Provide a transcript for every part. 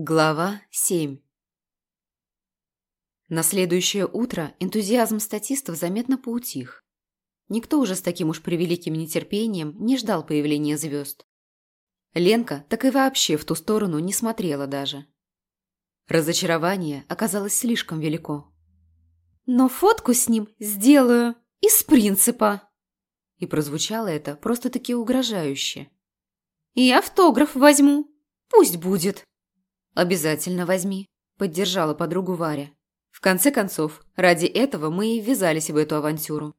Глава 7 На следующее утро энтузиазм статистов заметно поутих. Никто уже с таким уж превеликим нетерпением не ждал появления звезд. Ленка так и вообще в ту сторону не смотрела даже. Разочарование оказалось слишком велико. «Но фотку с ним сделаю из принципа!» И прозвучало это просто-таки угрожающе. «И автограф возьму. Пусть будет!» «Обязательно возьми», – поддержала подругу Варя. В конце концов, ради этого мы и ввязались в эту авантюру.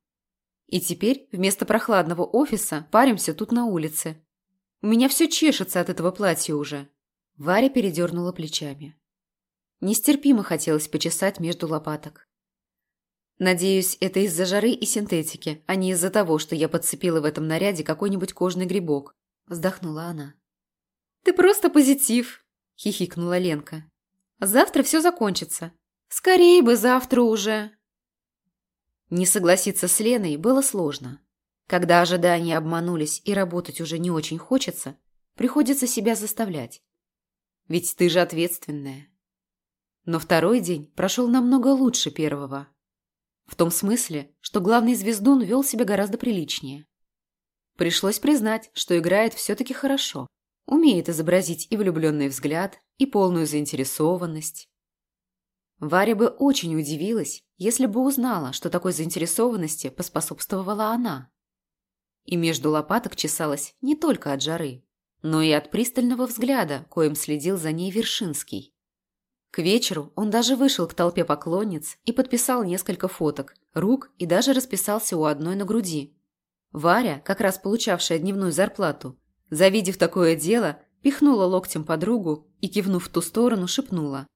И теперь вместо прохладного офиса паримся тут на улице. У меня все чешется от этого платья уже. Варя передернула плечами. Нестерпимо хотелось почесать между лопаток. Надеюсь, это из-за жары и синтетики, а не из-за того, что я подцепила в этом наряде какой-нибудь кожный грибок. Вздохнула она. «Ты просто позитив», – хихикнула Ленка. «Завтра все закончится. Скорее бы завтра уже». Не согласиться с Леной было сложно. Когда ожидания обманулись и работать уже не очень хочется, приходится себя заставлять. Ведь ты же ответственная. Но второй день прошел намного лучше первого. В том смысле, что главный звездун вел себя гораздо приличнее. Пришлось признать, что играет все-таки хорошо. Умеет изобразить и влюбленный взгляд, и полную заинтересованность. Варя бы очень удивилась, если бы узнала, что такой заинтересованности поспособствовала она. И между лопаток чесалась не только от жары, но и от пристального взгляда, коим следил за ней Вершинский. К вечеру он даже вышел к толпе поклонниц и подписал несколько фоток, рук и даже расписался у одной на груди. Варя, как раз получавшая дневную зарплату, Завидев такое дело, пихнула локтем подругу и, кивнув в ту сторону, шепнула.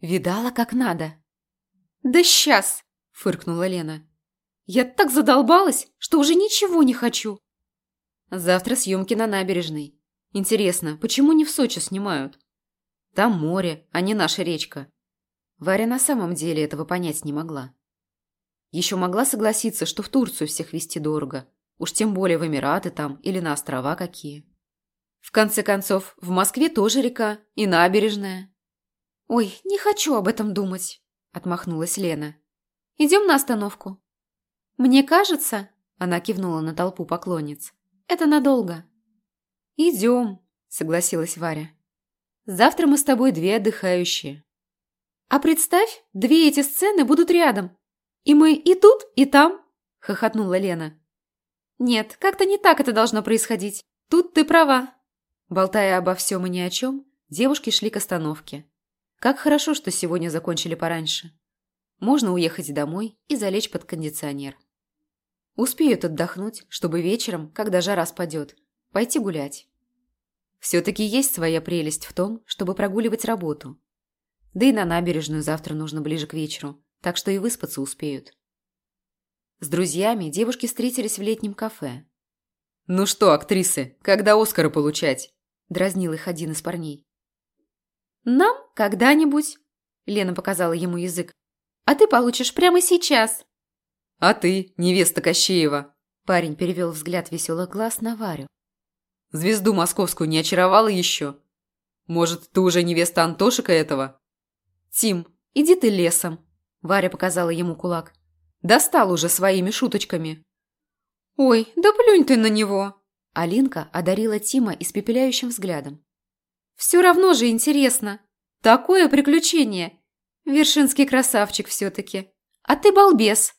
«Видала, как надо?» «Да сейчас!» – фыркнула Лена. «Я так задолбалась, что уже ничего не хочу!» «Завтра съемки на набережной. Интересно, почему не в Сочи снимают? Там море, а не наша речка». Варя на самом деле этого понять не могла. Еще могла согласиться, что в Турцию всех везти дорого, Уж тем более в Эмираты там или на острова какие. В конце концов, в Москве тоже река и набережная. «Ой, не хочу об этом думать», – отмахнулась Лена. «Идем на остановку». «Мне кажется», – она кивнула на толпу поклонниц, – «это надолго». «Идем», – согласилась Варя. «Завтра мы с тобой две отдыхающие». «А представь, две эти сцены будут рядом. И мы и тут, и там», – хохотнула Лена. «Нет, как-то не так это должно происходить. Тут ты права». Болтая обо всем и ни о чем, девушки шли к остановке. Как хорошо, что сегодня закончили пораньше. Можно уехать домой и залечь под кондиционер. Успеют отдохнуть, чтобы вечером, когда жара спадет, пойти гулять. Все-таки есть своя прелесть в том, чтобы прогуливать работу. Да и на набережную завтра нужно ближе к вечеру, так что и выспаться успеют. С друзьями девушки встретились в летнем кафе. «Ну что, актрисы, когда Оскара получать?» – дразнил их один из парней. «Нам когда-нибудь», – Лена показала ему язык. «А ты получишь прямо сейчас». «А ты, невеста Кощеева?» Парень перевел взгляд веселых глаз на Варю. «Звезду московскую не очаровала еще? Может, ты уже невеста Антошика этого?» «Тим, иди ты лесом», – Варя показала ему кулак. Достал уже своими шуточками. «Ой, да плюнь ты на него!» Алинка одарила Тима испепеляющим взглядом. «Все равно же интересно. Такое приключение. Вершинский красавчик все-таки. А ты балбес!»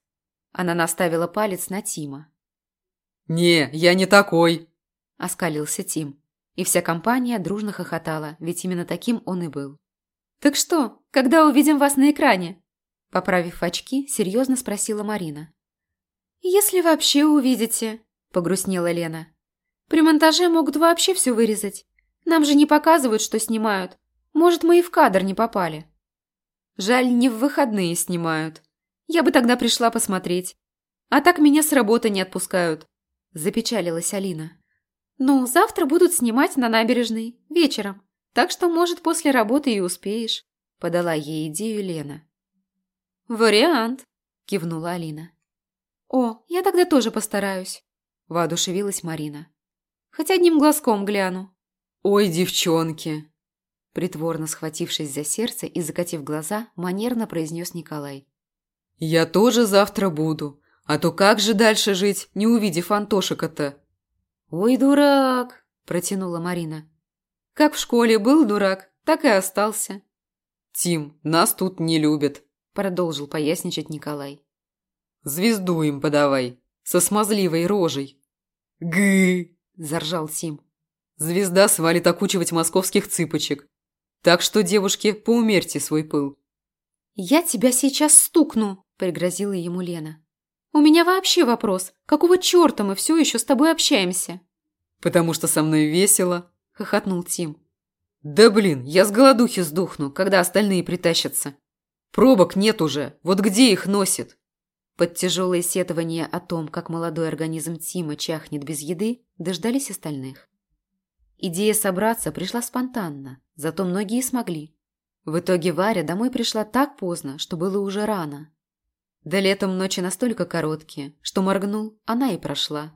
Она наставила палец на Тима. «Не, я не такой!» Оскалился Тим. И вся компания дружно хохотала, ведь именно таким он и был. «Так что, когда увидим вас на экране?» Поправив очки, серьезно спросила Марина. «Если вообще увидите», – погрустнела Лена. «При монтаже могут вообще все вырезать. Нам же не показывают, что снимают. Может, мы и в кадр не попали». «Жаль, не в выходные снимают. Я бы тогда пришла посмотреть. А так меня с работы не отпускают», – запечалилась Алина. «Ну, завтра будут снимать на набережной, вечером. Так что, может, после работы и успеешь», – подала ей идею Лена. «Вариант», – кивнула Алина. «О, я тогда тоже постараюсь», – воодушевилась Марина. «Хоть одним глазком гляну». «Ой, девчонки!» Притворно схватившись за сердце и закатив глаза, манерно произнес Николай. «Я тоже завтра буду. А то как же дальше жить, не увидев Антошика-то?» «Ой, дурак!» – протянула Марина. «Как в школе был дурак, так и остался». «Тим, нас тут не любят», – продолжил поясничать Николай. «Звезду им подавай, со смазливой рожей». «Гы!» – заржал Тим. «Звезда свалит окучивать московских цыпочек. Так что, девушки, поумерьте свой пыл». «Я тебя сейчас стукну», – пригрозила ему Лена. «У меня вообще вопрос. Какого черта мы все еще с тобой общаемся?» «Потому что со мной весело», – хохотнул Тим. «Да блин, я с голодухи сдохну, когда остальные притащатся. Пробок нет уже, вот где их носит?» Под тяжелое сетование о том, как молодой организм Тима чахнет без еды, дождались остальных. Идея собраться пришла спонтанно, зато многие смогли. В итоге Варя домой пришла так поздно, что было уже рано. Да летом ночи настолько короткие, что моргнул, она и прошла.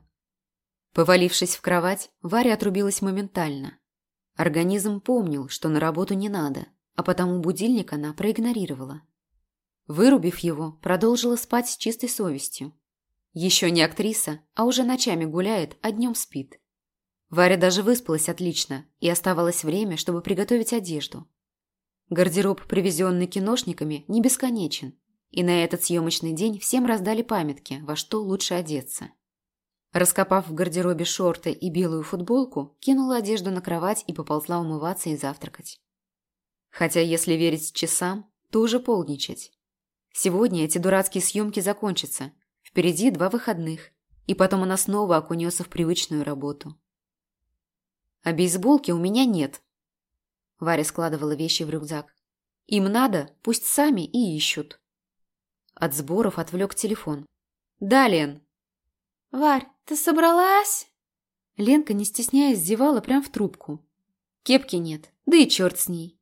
Повалившись в кровать, Варя отрубилась моментально. Организм помнил, что на работу не надо, а потому будильник она проигнорировала. Вырубив его, продолжила спать с чистой совестью. Еще не актриса, а уже ночами гуляет, а днем спит. Варя даже выспалась отлично, и оставалось время, чтобы приготовить одежду. Гардероб, привезенный киношниками, не бесконечен, и на этот съемочный день всем раздали памятки, во что лучше одеться. Раскопав в гардеробе шорты и белую футболку, кинула одежду на кровать и поползла умываться и завтракать. Хотя, если верить часам, то уже полдничать. Сегодня эти дурацкие съемки закончатся, впереди два выходных, и потом она снова окунется в привычную работу. А бейсболки у меня нет. Варя складывала вещи в рюкзак. Им надо, пусть сами и ищут. От сборов отвлек телефон. «Да, Лен». «Варь, ты собралась?» Ленка, не стесняясь, зевала прям в трубку. Кепки нет, да и черт с ней.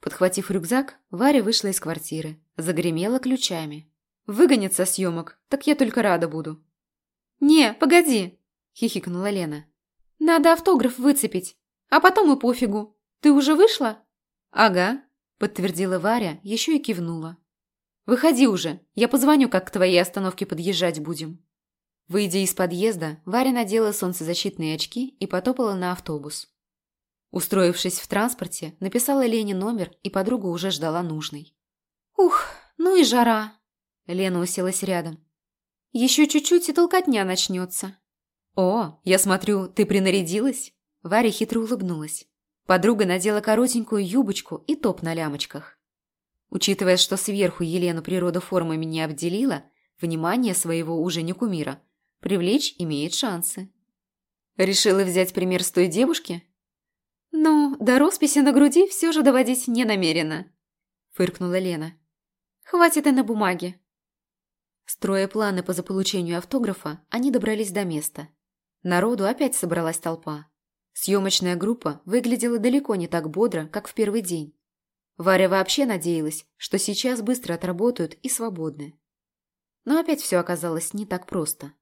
Подхватив рюкзак, Варя вышла из квартиры, загремела ключами. «Выгонят со съемок, так я только рада буду». «Не, погоди!» – хихикнула Лена. Надо автограф выцепить. А потом и пофигу. Ты уже вышла? Ага, подтвердила Варя, еще и кивнула. Выходи уже, я позвоню, как к твоей остановке подъезжать будем. Выйдя из подъезда, Варя надела солнцезащитные очки и потопала на автобус. Устроившись в транспорте, написала Лене номер, и подруга уже ждала нужный. «Ух, ну и жара!» Лена уселась рядом. «Еще чуть-чуть и толкотня начнется». «О, я смотрю, ты принарядилась?» Варя хитро улыбнулась. Подруга надела коротенькую юбочку и топ на лямочках. Учитывая, что сверху Елену природа формами не обделила, внимание своего уже не кумира, привлечь имеет шансы. Решила взять пример с той девушки? Ну, до росписи на груди все же доводить не намерена, фыркнула Лена. Хватит и на бумаге. Строя планы по заполучению автографа, они добрались до места. Народу опять собралась толпа. Съемочная группа выглядела далеко не так бодро, как в первый день. Варя вообще надеялась, что сейчас быстро отработают и свободны. Но опять все оказалось не так просто.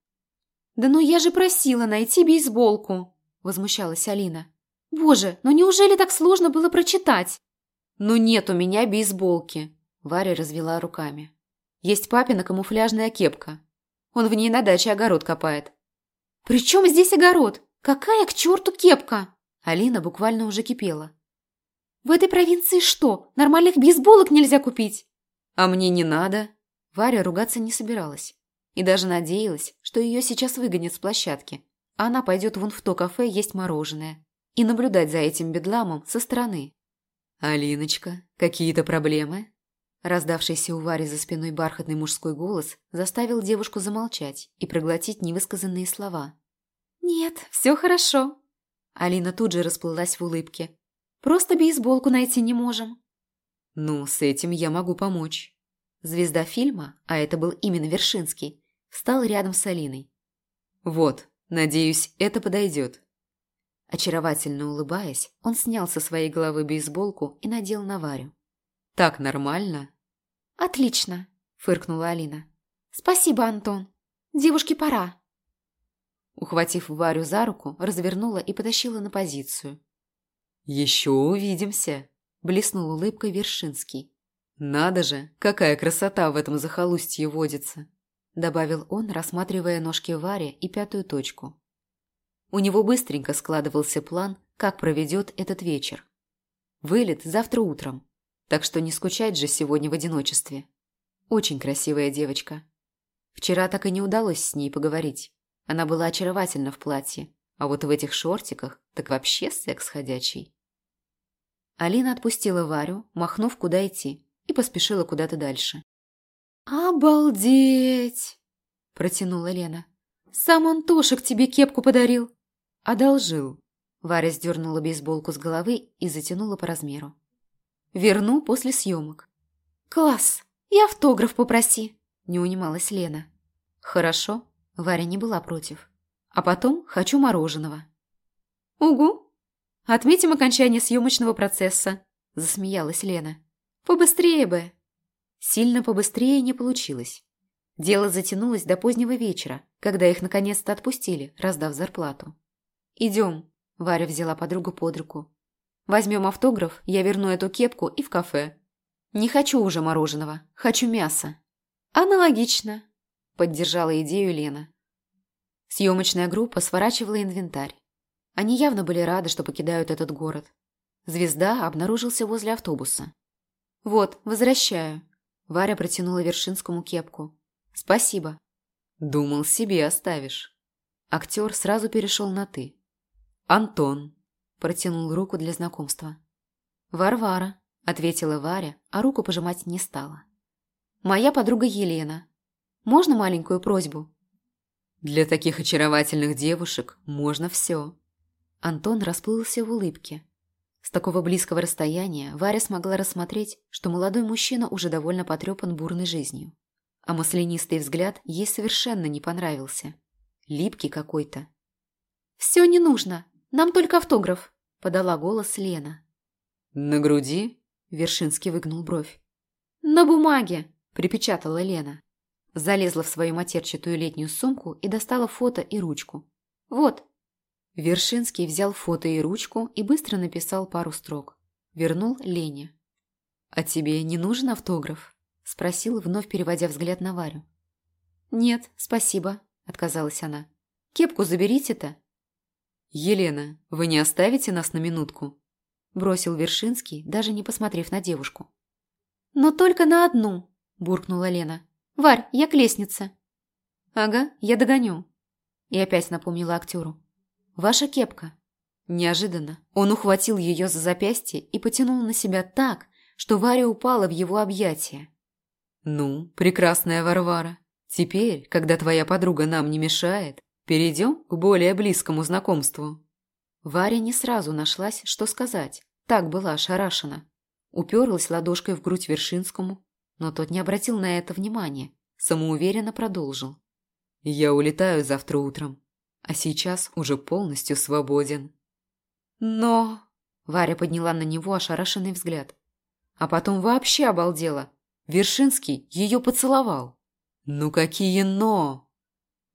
«Да ну я же просила найти бейсболку!» – возмущалась Алина. «Боже, ну неужели так сложно было прочитать?» «Ну нет у меня бейсболки!» – Варя развела руками. «Есть папина камуфляжная кепка. Он в ней на даче огород копает. «При чем здесь огород? Какая к черту кепка?» Алина буквально уже кипела. «В этой провинции что, нормальных бейсболок нельзя купить?» «А мне не надо». Варя ругаться не собиралась. И даже надеялась, что ее сейчас выгонят с площадки. Она пойдет вон в то кафе есть мороженое. И наблюдать за этим бедламом со стороны. «Алиночка, какие-то проблемы?» Раздавшийся у Вари за спиной бархатный мужской голос заставил девушку замолчать и проглотить невысказанные слова. «Нет, все хорошо». Алина тут же расплылась в улыбке. «Просто бейсболку найти не можем». «Ну, с этим я могу помочь». Звезда фильма, а это был именно Вершинский, встал рядом с Алиной. «Вот, надеюсь, это подойдет». Очаровательно улыбаясь, он снял со своей головы бейсболку и надел на Варю. «Так нормально?» «Отлично», – фыркнула Алина. «Спасибо, Антон. Девушке пора». Ухватив Варю за руку, развернула и потащила на позицию. «Еще увидимся», Блеснул улыбкой Вершинский. «Надо же, какая красота в этом захолустье водится!» Добавил он, рассматривая ножки Варе и пятую точку. У него быстренько складывался план, как проведет этот вечер. Вылет завтра утром, так что не скучать же сегодня в одиночестве. Очень красивая девочка. Вчера так и не удалось с ней поговорить. Она была очаровательна в платье, а вот в этих шортиках так вообще секс ходячий. Алина отпустила Варю, махнув, куда идти, и поспешила куда-то дальше. «Обалдеть!» – протянула Лена. «Сам Антошек тебе кепку подарил!» «Одолжил!» Варя сдернула бейсболку с головы и затянула по размеру. «Верну после съемок». «Класс! И автограф попроси!» – не унималась Лена. «Хорошо». Варя не была против. «А потом хочу мороженого». «Угу! Отметим окончание съемочного процесса», – засмеялась Лена. «Побыстрее бы!» Сильно побыстрее не получилось. Дело затянулось до позднего вечера, когда их наконец-то отпустили, раздав зарплату. «Идем», – Варя взяла подругу под руку. «Возьмем автограф, я верну эту кепку и в кафе. Не хочу уже мороженого, хочу мяса». «Аналогично», – поддержала идею Лена. Съемочная группа сворачивала инвентарь. Они явно были рады, что покидают этот город. Звезда обнаружился возле автобуса. «Вот, возвращаю». Варя протянула Вершинскому кепку. «Спасибо». «Думал, себе оставишь». Актер сразу перешел на «ты». «Антон», – протянул руку для знакомства. «Варвара», – ответила Варя, а руку пожимать не стала. «Моя подруга Елена. Можно маленькую просьбу?» «Для таких очаровательных девушек можно все». Антон расплылся в улыбке. С такого близкого расстояния Варя смогла рассмотреть, что молодой мужчина уже довольно потрепан бурной жизнью. А маслянистый взгляд ей совершенно не понравился. Липкий какой-то. «Все не нужно. Нам только автограф», – подала голос Лена. «На груди?» – Вершинский выгнул бровь. «На бумаге», – припечатала Лена. Залезла в свою матерчатую летнюю сумку и достала фото и ручку. «Вот». Вершинский взял фото и ручку и быстро написал пару строк. Вернул Лене. «А тебе не нужен автограф?» – спросил, вновь переводя взгляд на Варю. «Нет, спасибо», – отказалась она. «Кепку заберите-то». «Елена, вы не оставите нас на минутку?» – бросил Вершинский, даже не посмотрев на девушку. «Но только на одну», – буркнула Лена. «Варь, я к лестнице». «Ага, я догоню». И опять напомнила актеру. «Ваша кепка». Неожиданно он ухватил ее за запястье и потянул на себя так, что Варя упала в его объятия. «Ну, прекрасная Варвара, теперь, когда твоя подруга нам не мешает, перейдем к более близкому знакомству». Варя не сразу нашлась, что сказать, так была ошарашена. Уперлась ладошкой в грудь Вершинскому, но тот не обратил на это внимания, самоуверенно продолжил. «Я улетаю завтра утром, а сейчас уже полностью свободен». «Но...» – Варя подняла на него ошарашенный взгляд. А потом вообще обалдела. Вершинский ее поцеловал. «Ну какие «но»?»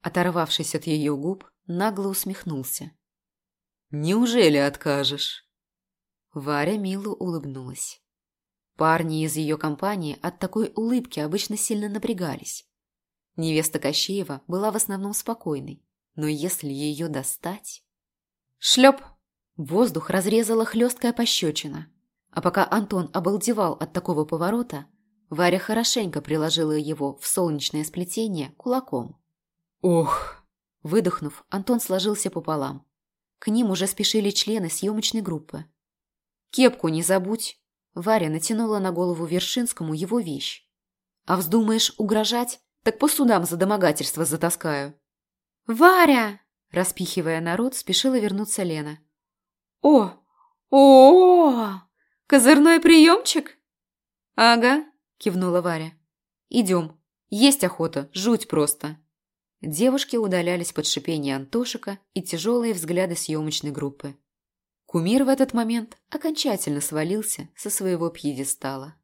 Оторвавшись от ее губ, нагло усмехнулся. «Неужели откажешь?» Варя мило улыбнулась. Парни из ее компании от такой улыбки обычно сильно напрягались. Невеста Кощеева была в основном спокойной, но если ее достать... Шлеп! Воздух разрезала хлесткая пощечина. А пока Антон обалдевал от такого поворота, Варя хорошенько приложила его в солнечное сплетение кулаком. «Ох!» Выдохнув, Антон сложился пополам. К ним уже спешили члены съемочной группы. «Кепку не забудь!» Варя натянула на голову Вершинскому его вещь. «А вздумаешь угрожать, так по судам за домогательство затаскаю». «Варя!» Распихивая народ, спешила вернуться Лена. «О! О! Козырной приемчик?» «Ага», – кивнула Варя. «Идем. Есть охота, жуть просто». Девушки удалялись под шипение Антошика и тяжелые взгляды съемочной группы. Кумир в этот момент окончательно свалился со своего пьедестала.